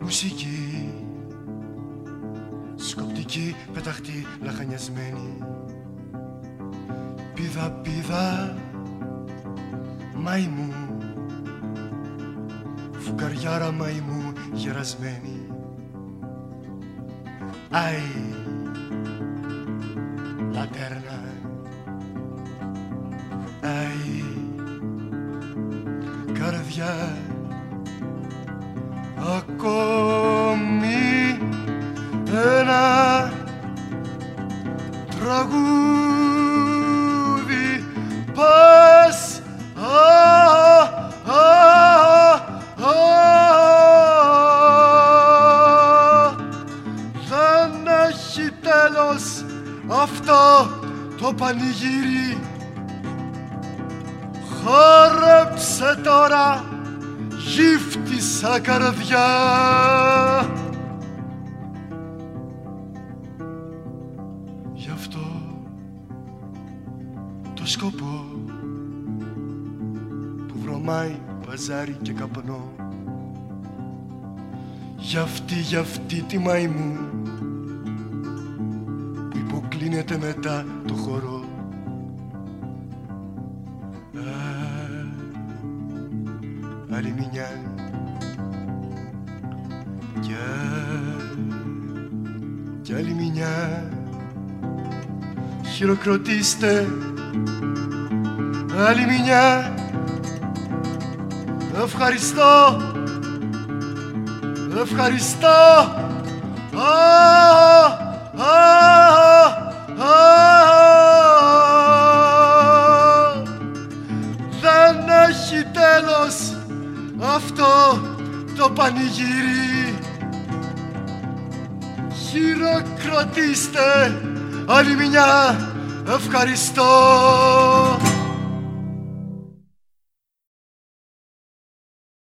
μουσική. Σκοπτική πεταχτή λαχανιασμένη. Πίδα πίδα μαϊμού. Φουκαριάρα μαϊμού γερασμένη. Αϊ λατέρνα. Αϊ καρδιά ακόμη ένα τραγούδι. Πας α, α, α, δεν έχει τέλος αυτό το πανηγύρι. Χόρεψε τώρα γύφτισα καρδιά. Γι' αυτό το σκοπό που βρωμάει παζάρι και καπνό. Γι' αυτή, γι' αυτή τη μαϊμού που υποκλίνεται μετά το χορό. Άλλη μια κι, κι άλλη μια. Χειροκροτήστε. Άλλη μια. Ευχαριστώ. Ευχαριστώ. Α, α, α, δεν έχει τέλος αυτό το πανηγύρι χειροκροτήστε. Άλλη μια. Ευχαριστώ